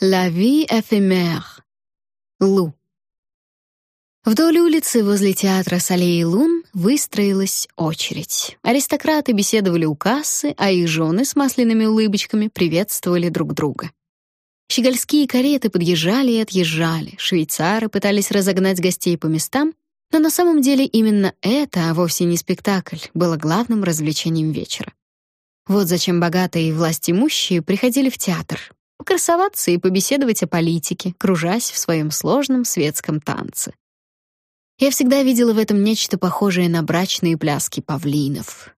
La vie éphémère. Лу. Вдоль улицы возле театра Солей и Лун выстроилась очередь. Аристократы беседовали у кассы, а их жены с масляными улыбочками приветствовали друг друга. Щегольские кареты подъезжали и отъезжали, швейцары пытались разогнать гостей по местам, но на самом деле именно это, а вовсе не спектакль, было главным развлечением вечера. Вот зачем богатые и властимущие приходили в театр, покрасоваться и побеседовать о политике, кружась в своем сложном светском танце. Я всегда видела в этом нечто похожее на брачные пляски павлинов.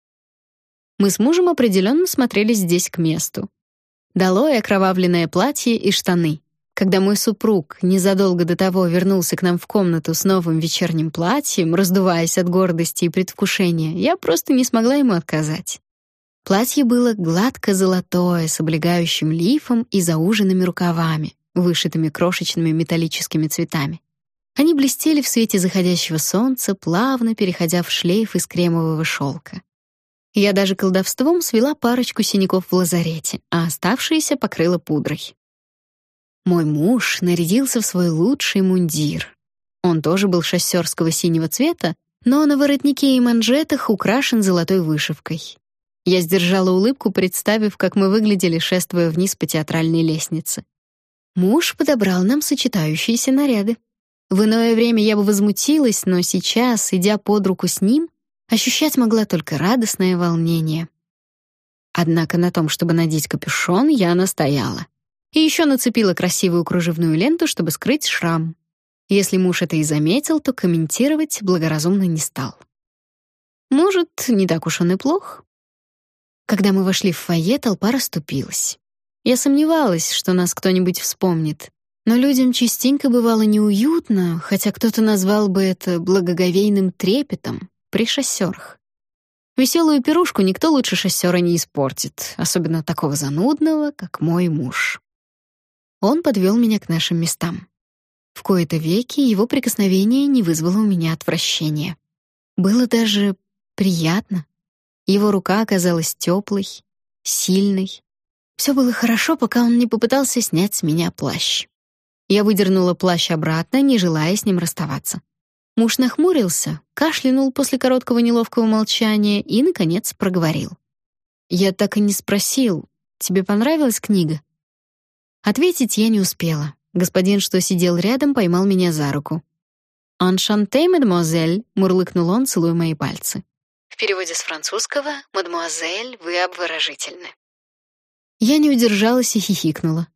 Мы с мужем определенно смотрелись здесь к месту. Долой окровавленное платье и штаны. Когда мой супруг незадолго до того вернулся к нам в комнату с новым вечерним платьем, раздуваясь от гордости и предвкушения, я просто не смогла ему отказать. Платье было гладко-золотое, с облегающим лифом и зауженными рукавами, вышитыми крошечными металлическими цветами. Они блестели в свете заходящего солнца, плавно переходя в шлейф из кремового шелка. Я даже колдовством свела парочку синяков в лазарете, а оставшиеся покрыла пудрой. Мой муж нарядился в свой лучший мундир. Он тоже был шоссерского синего цвета, но на воротнике и манжетах украшен золотой вышивкой. Я сдержала улыбку, представив, как мы выглядели, шествуя вниз по театральной лестнице. Муж подобрал нам сочетающиеся наряды. В иное время я бы возмутилась, но сейчас, идя под руку с ним, ощущать могла только радостное волнение. Однако на том, чтобы надеть капюшон, я настояла. И еще нацепила красивую кружевную ленту, чтобы скрыть шрам. Если муж это и заметил, то комментировать благоразумно не стал. Может, не так уж он и плох. Когда мы вошли в фойе, толпа расступилась. Я сомневалась, что нас кто-нибудь вспомнит, но людям частенько бывало неуютно, хотя кто-то назвал бы это благоговейным трепетом при шоссерах. Веселую пирушку никто лучше шоссера не испортит, особенно такого занудного, как мой муж. Он подвел меня к нашим местам. В кои-то веки его прикосновение не вызвало у меня отвращения. Было даже приятно. Его рука оказалась теплой, сильной. Все было хорошо, пока он не попытался снять с меня плащ. Я выдернула плащ обратно, не желая с ним расставаться. Муж нахмурился, кашлянул после короткого неловкого молчания и, наконец, проговорил. «Я так и не спросил, тебе понравилась книга?» Ответить я не успела. Господин, что сидел рядом, поймал меня за руку. «Аншанте, мадемуазель», — мурлыкнул он, целуя мои пальцы. Переводе с французского «Мадемуазель, вы обворожительны». Я не удержалась и хихикнула.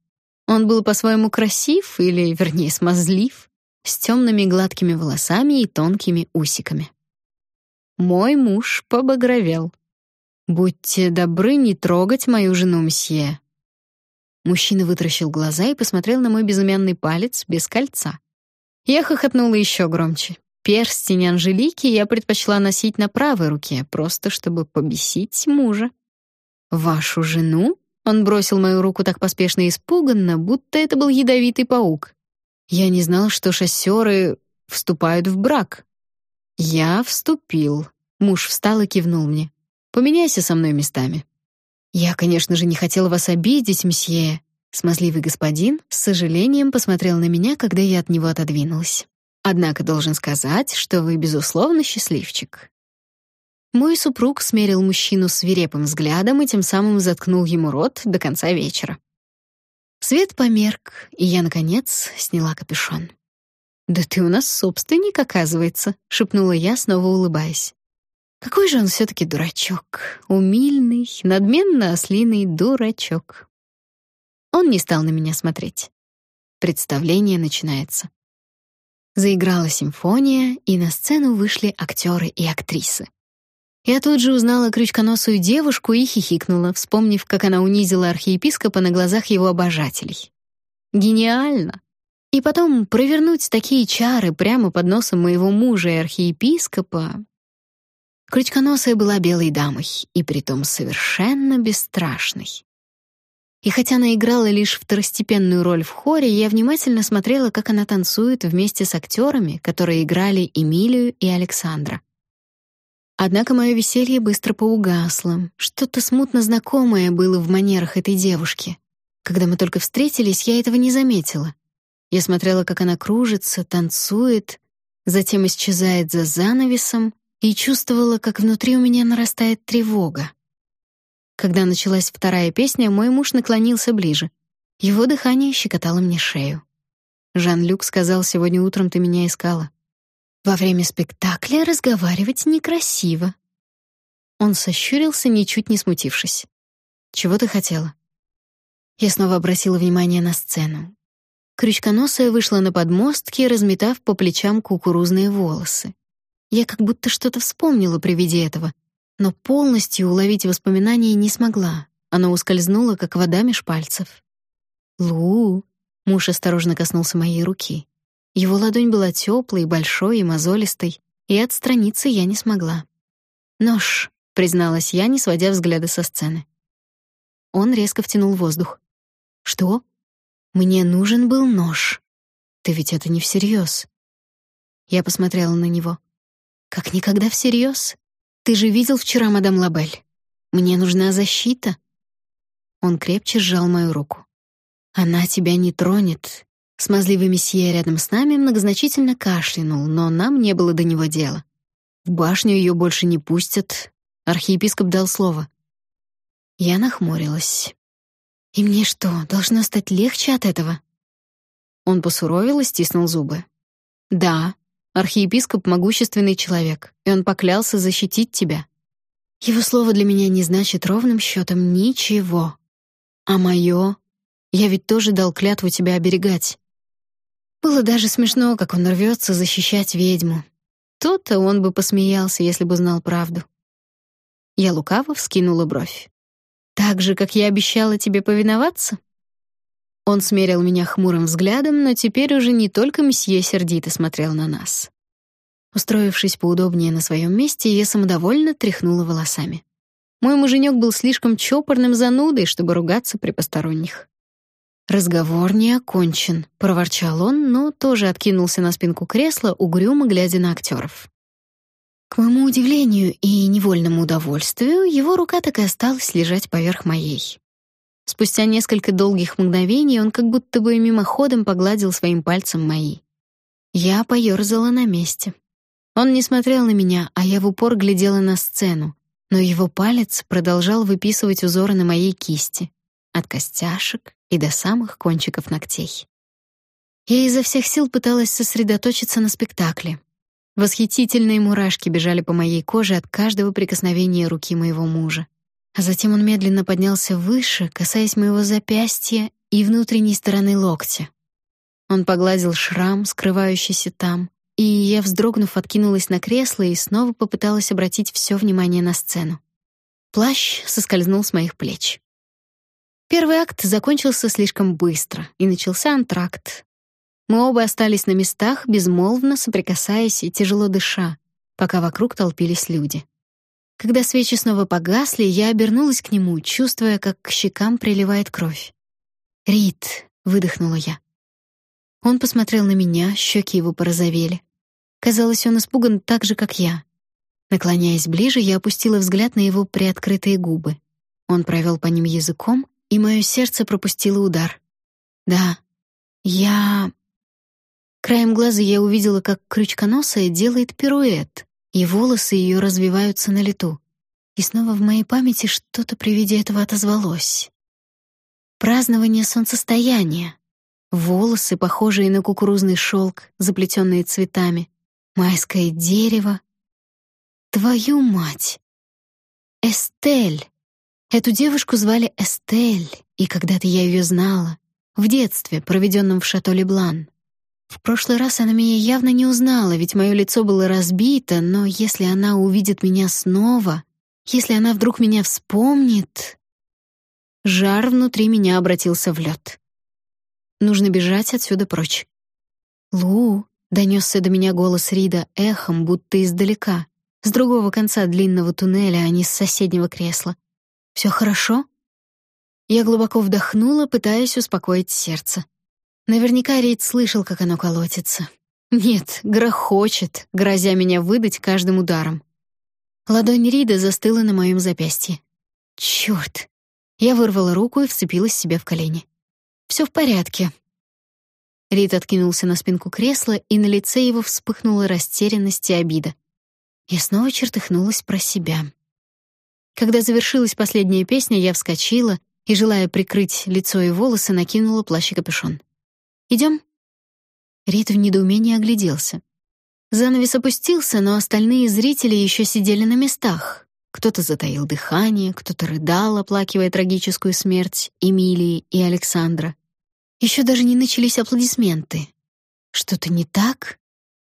Он был по-своему красив, или, вернее, смазлив, с темными гладкими волосами и тонкими усиками. Мой муж побагровел. «Будьте добры не трогать мою жену, мсье». Мужчина вытаращил глаза и посмотрел на мой безымянный палец без кольца. Я хохотнула еще громче. Перстень Анжелики я предпочла носить на правой руке, просто чтобы побесить мужа. «Вашу жену?» Он бросил мою руку так поспешно и испуганно, будто это был ядовитый паук. Я не знал, что шоссеры вступают в брак. Я вступил. Муж встал и кивнул мне. Поменяйся со мной местами. Я, конечно же, не хотел вас обидеть, мсье. Смазливый господин с сожалением посмотрел на меня, когда я от него отодвинулась. Однако должен сказать, что вы безусловно счастливчик. Мой супруг смерил мужчину свирепым взглядом и тем самым заткнул ему рот до конца вечера. Свет померк, и я наконец сняла капюшон. "Да ты у нас собственник, оказывается", шепнула я, снова улыбаясь. Какой же он все таки дурачок, умильный, надменно ослиный дурачок. Он не стал на меня смотреть. Представление начинается. Заиграла симфония, и на сцену вышли актеры и актрисы. Я тут же узнала крючконосую девушку и хихикнула, вспомнив, как она унизила архиепископа на глазах его обожателей. Гениально! И потом провернуть такие чары прямо под носом моего мужа и архиепископа. Крючконосая была белой дамой, и притом совершенно бесстрашной. И хотя она играла лишь второстепенную роль в хоре, я внимательно смотрела, как она танцует вместе с актерами, которые играли Эмилию и Александра. Однако мое веселье быстро поугасло. Что-то смутно знакомое было в манерах этой девушки. Когда мы только встретились, я этого не заметила. Я смотрела, как она кружится, танцует, затем исчезает за занавесом и чувствовала, как внутри у меня нарастает тревога. Когда началась вторая песня, мой муж наклонился ближе. Его дыхание щекотало мне шею. Жан-Люк сказал, сегодня утром ты меня искала. Во время спектакля разговаривать некрасиво. Он сощурился, ничуть не смутившись. Чего ты хотела? Я снова обратила внимание на сцену. Крючконосая вышла на подмостки, разметав по плечам кукурузные волосы. Я как будто что-то вспомнила при виде этого, но полностью уловить воспоминания не смогла. Оно ускользнуло, как вода меж пальцев. «Лу!» — муж осторожно коснулся моей руки. Его ладонь была теплой, большой и мозолистой, и отстраниться я не смогла. «Нож», — призналась я, не сводя взгляда со сцены. Он резко втянул воздух. «Что?» «Мне нужен был нож. Ты ведь это не всерьез. Я посмотрела на него. «Как никогда всерьез? Ты же видел вчера мадам Лабель. Мне нужна защита». Он крепче сжал мою руку. «Она тебя не тронет». Смазливый месье рядом с нами многозначительно кашлянул, но нам не было до него дела. В башню ее больше не пустят. Архиепископ дал слово. Я нахмурилась. И мне что, должно стать легче от этого? Он посуровил и стиснул зубы. Да, архиепископ могущественный человек, и он поклялся защитить тебя. Его слово для меня не значит ровным счетом ничего. А мое? Я ведь тоже дал клятву тебя оберегать. Было даже смешно, как он рвется защищать ведьму. То-то он бы посмеялся, если бы знал правду. Я лукаво вскинула бровь. Так же, как я обещала тебе повиноваться? Он смерил меня хмурым взглядом, но теперь уже не только месье сердито смотрел на нас. Устроившись поудобнее на своем месте, я самодовольно тряхнула волосами. Мой муженек был слишком чопорным занудой, чтобы ругаться при посторонних. «Разговор не окончен», — проворчал он, но тоже откинулся на спинку кресла, угрюмо глядя на актеров. К моему удивлению и невольному удовольствию, его рука так и осталась лежать поверх моей. Спустя несколько долгих мгновений он как будто бы мимоходом погладил своим пальцем мои. Я поёрзала на месте. Он не смотрел на меня, а я в упор глядела на сцену, но его палец продолжал выписывать узоры на моей кисти, от костяшек и до самых кончиков ногтей. Я изо всех сил пыталась сосредоточиться на спектакле, Восхитительные мурашки бежали по моей коже от каждого прикосновения руки моего мужа. А затем он медленно поднялся выше, касаясь моего запястья и внутренней стороны локтя. Он погладил шрам, скрывающийся там, и я, вздрогнув, откинулась на кресло и снова попыталась обратить все внимание на сцену. Плащ соскользнул с моих плеч. Первый акт закончился слишком быстро, и начался антракт, мы оба остались на местах, безмолвно соприкасаясь и тяжело дыша, пока вокруг толпились люди. Когда свечи снова погасли, я обернулась к нему, чувствуя, как к щекам приливает кровь. «Рит», — выдохнула я. Он посмотрел на меня, щеки его порозовели. Казалось, он испуган так же, как я. Наклоняясь ближе, я опустила взгляд на его приоткрытые губы. Он провел по ним языком, и мое сердце пропустило удар. «Да, я...» Краем глаза я увидела, как крючконосая делает пируэт, и волосы ее развиваются на лету. И снова в моей памяти что-то при виде этого отозвалось. Празднование солнцестояния. Волосы, похожие на кукурузный шелк, заплетенные цветами. Майское дерево. Твою мать! Эстель! Эту девушку звали Эстель, и когда-то я ее знала. В детстве, проведенном в шато Леблан. В прошлый раз она меня явно не узнала, ведь мое лицо было разбито, но если она увидит меня снова, если она вдруг меня вспомнит... Жар внутри меня обратился в лед. Нужно бежать отсюда прочь. «Лу!» — донесся до меня голос Рида эхом, будто издалека, с другого конца длинного туннеля, а не с соседнего кресла. «Все хорошо?» Я глубоко вдохнула, пытаясь успокоить сердце. Наверняка Рид слышал, как оно колотится. Нет, грохочет, грозя меня выдать каждым ударом. Ладонь Рида застыла на моем запястье. Чёрт! Я вырвала руку и вцепилась себе в колени. Все в порядке». Рид откинулся на спинку кресла, и на лице его вспыхнула растерянность и обида. Я снова чертыхнулась про себя. Когда завершилась последняя песня, я вскочила и, желая прикрыть лицо и волосы, накинула плащ и капюшон. «Идем?» Рид в недоумении огляделся. Занавес опустился, но остальные зрители еще сидели на местах. Кто-то затаил дыхание, кто-то рыдал, оплакивая трагическую смерть Эмилии и Александра. Еще даже не начались аплодисменты. Что-то не так?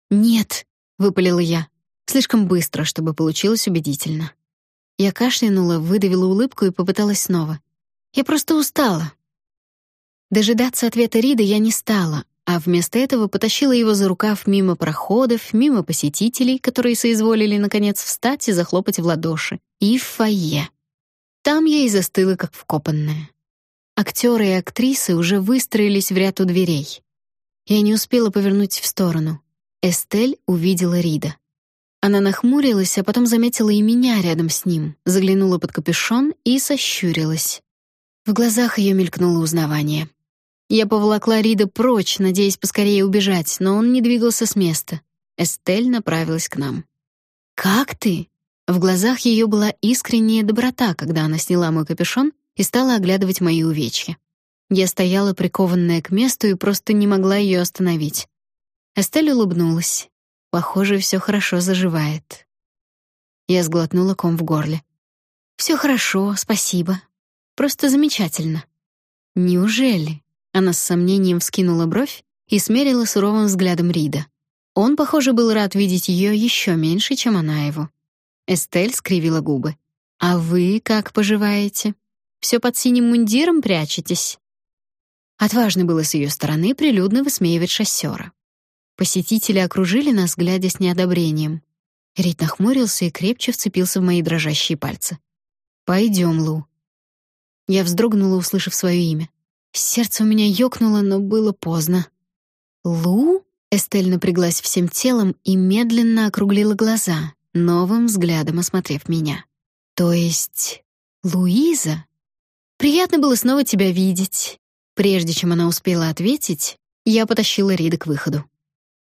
Нет, выпалила я, слишком быстро, чтобы получилось убедительно. Я кашлянула, выдавила улыбку и попыталась снова. Я просто устала. Дожидаться ответа Рида я не стала, а вместо этого потащила его за рукав мимо проходов, мимо посетителей, которые соизволили наконец встать и захлопать в ладоши, и в фойе. Там я и застыла как вкопанная. Актеры и актрисы уже выстроились в ряд у дверей. Я не успела повернуть в сторону. Эстель увидела Рида. Она нахмурилась, а потом заметила и меня рядом с ним, заглянула под капюшон и сощурилась. В глазах ее мелькнуло узнавание. Я поволокла Рида прочь, надеясь поскорее убежать, но он не двигался с места. Эстель направилась к нам. «Как ты?» В глазах ее была искренняя доброта, когда она сняла мой капюшон и стала оглядывать мои увечья. Я стояла прикованная к месту и просто не могла ее остановить. Эстель улыбнулась. Похоже, все хорошо заживает. Я сглотнула ком в горле. Все хорошо, спасибо. Просто замечательно. Неужели? Она с сомнением вскинула бровь и смерила суровым взглядом Рида. Он, похоже, был рад видеть ее еще меньше, чем она его. Эстель скривила губы. А вы как поживаете? Все под синим мундиром прячетесь? Отважно было с ее стороны прилюдно высмеивать шоссера. Посетители окружили нас, глядя с неодобрением. Рид нахмурился и крепче вцепился в мои дрожащие пальцы. «Пойдем, Лу». Я вздрогнула, услышав свое имя. Сердце у меня ёкнуло, но было поздно. «Лу?» — Эстель напряглась всем телом и медленно округлила глаза, новым взглядом осмотрев меня. «То есть... Луиза?» «Приятно было снова тебя видеть». Прежде чем она успела ответить, я потащила Рида к выходу.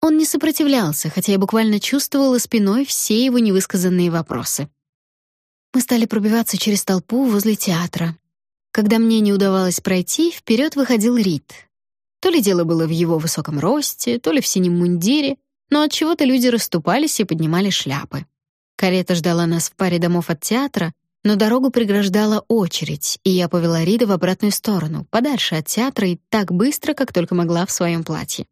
Он не сопротивлялся, хотя я буквально чувствовала спиной все его невысказанные вопросы. Мы стали пробиваться через толпу возле театра. Когда мне не удавалось пройти, вперед выходил Рид. То ли дело было в его высоком росте, то ли в синем мундире, но от чего-то люди расступались и поднимали шляпы. Карета ждала нас в паре домов от театра, но дорогу преграждала очередь, и я повела Рида в обратную сторону, подальше от театра и так быстро, как только могла в своем платье.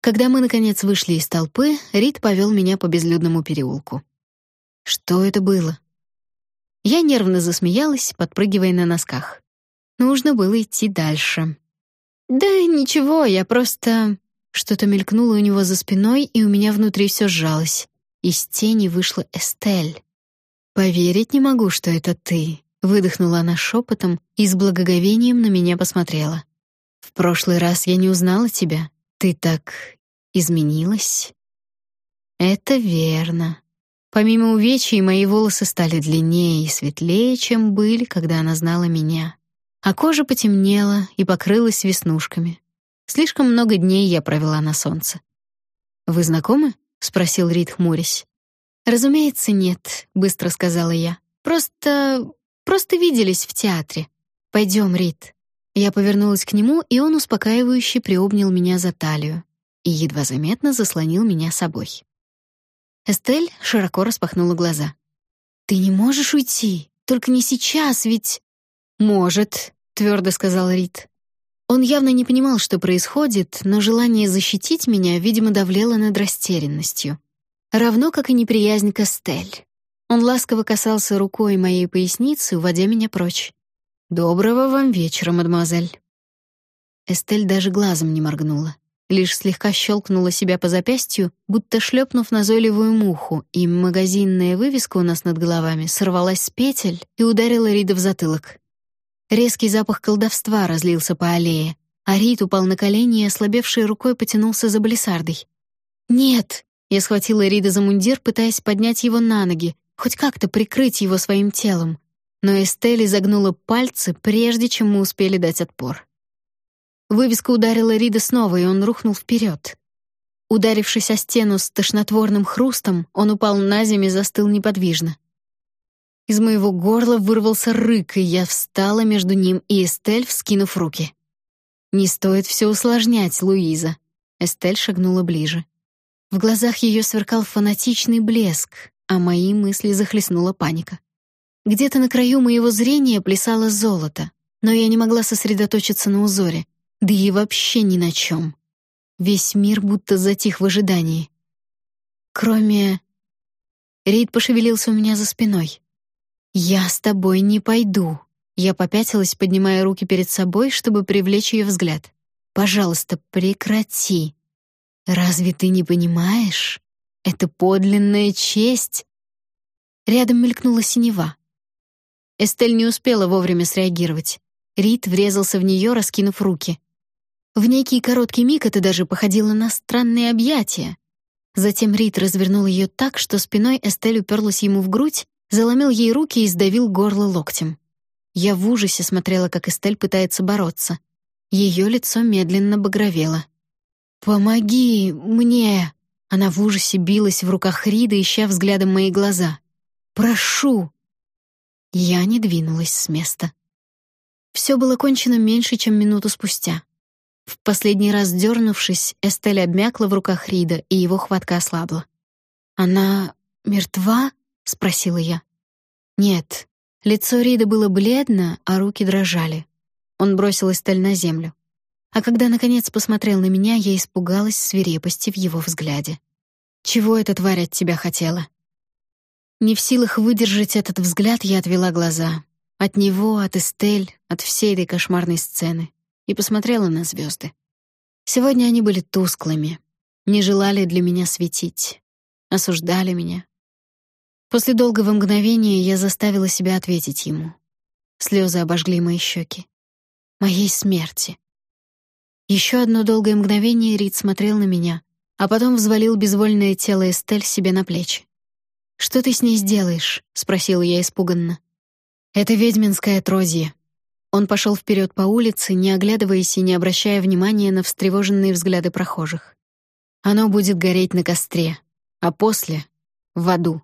Когда мы наконец вышли из толпы, Рид повел меня по безлюдному переулку. Что это было? Я нервно засмеялась, подпрыгивая на носках. Нужно было идти дальше. Да ничего, я просто что-то мелькнуло у него за спиной, и у меня внутри все сжалось. Из тени вышла Эстель. Поверить не могу, что это ты, выдохнула она шепотом и с благоговением на меня посмотрела. В прошлый раз я не узнала тебя. Ты так изменилась. Это верно. Помимо увечий, мои волосы стали длиннее и светлее, чем были, когда она знала меня. А кожа потемнела и покрылась веснушками. Слишком много дней я провела на солнце. Вы знакомы? спросил Рид, хмурясь. Разумеется, нет, быстро сказала я. Просто просто виделись в театре. Пойдем, Рид. Я повернулась к нему, и он успокаивающе приобнял меня за талию и едва заметно заслонил меня собой. Эстель широко распахнула глаза. «Ты не можешь уйти, только не сейчас, ведь...» «Может», — твердо сказал Рид. Он явно не понимал, что происходит, но желание защитить меня, видимо, давлело над растерянностью. Равно как и неприязнь к Эстель. Он ласково касался рукой моей поясницы, уводя меня прочь. «Доброго вам вечера, мадемуазель». Эстель даже глазом не моргнула лишь слегка щелкнула себя по запястью, будто шлепнув назойливую муху, и магазинная вывеска у нас над головами сорвалась с петель и ударила Рида в затылок. Резкий запах колдовства разлился по аллее, а Рид упал на колени и ослабевшей рукой потянулся за балисардой. «Нет!» — я схватила Рида за мундир, пытаясь поднять его на ноги, хоть как-то прикрыть его своим телом. Но Эстель загнула пальцы, прежде чем мы успели дать отпор. Вывеска ударила Рида снова, и он рухнул вперед. Ударившись о стену с тошнотворным хрустом, он упал на землю и застыл неподвижно. Из моего горла вырвался рык, и я встала между ним и Эстель, вскинув руки. «Не стоит все усложнять, Луиза». Эстель шагнула ближе. В глазах ее сверкал фанатичный блеск, а мои мысли захлестнула паника. Где-то на краю моего зрения плясало золото, но я не могла сосредоточиться на узоре, да и вообще ни на чем. Весь мир будто затих в ожидании. Кроме... Рид пошевелился у меня за спиной. «Я с тобой не пойду». Я попятилась, поднимая руки перед собой, чтобы привлечь ее взгляд. «Пожалуйста, прекрати. Разве ты не понимаешь? Это подлинная честь». Рядом мелькнула синева. Эстель не успела вовремя среагировать. Рид врезался в нее, раскинув руки. В некий короткий миг это даже походило на странные объятия. Затем Рид развернул ее так, что спиной Эстель уперлась ему в грудь заломил ей руки и сдавил горло локтем. Я в ужасе смотрела, как Эстель пытается бороться. Ее лицо медленно багровело. «Помоги мне!» Она в ужасе билась в руках Рида, ища взглядом мои глаза. «Прошу!» Я не двинулась с места. Все было кончено меньше, чем минуту спустя. В последний раз дернувшись, Эстель обмякла в руках Рида, и его хватка ослабла. «Она мертва?» — спросила я. «Нет». Лицо Рида было бледно, а руки дрожали. Он бросил Эстель на землю. А когда, наконец, посмотрел на меня, я испугалась свирепости в его взгляде. «Чего эта тварь от тебя хотела?» Не в силах выдержать этот взгляд, я отвела глаза. От него, от Эстель, от всей этой кошмарной сцены. И посмотрела на звезды. Сегодня они были тусклыми, не желали для меня светить, осуждали меня, После долгого мгновения я заставила себя ответить ему. Слезы обожгли мои щеки. Моей смерти. Еще одно долгое мгновение Рид смотрел на меня, а потом взвалил безвольное тело Эстель себе на плечи. «Что ты с ней сделаешь?» — спросила я испуганно. «Это ведьминское отродье». Он пошел вперед по улице, не оглядываясь и не обращая внимания на встревоженные взгляды прохожих. «Оно будет гореть на костре, а после — в аду».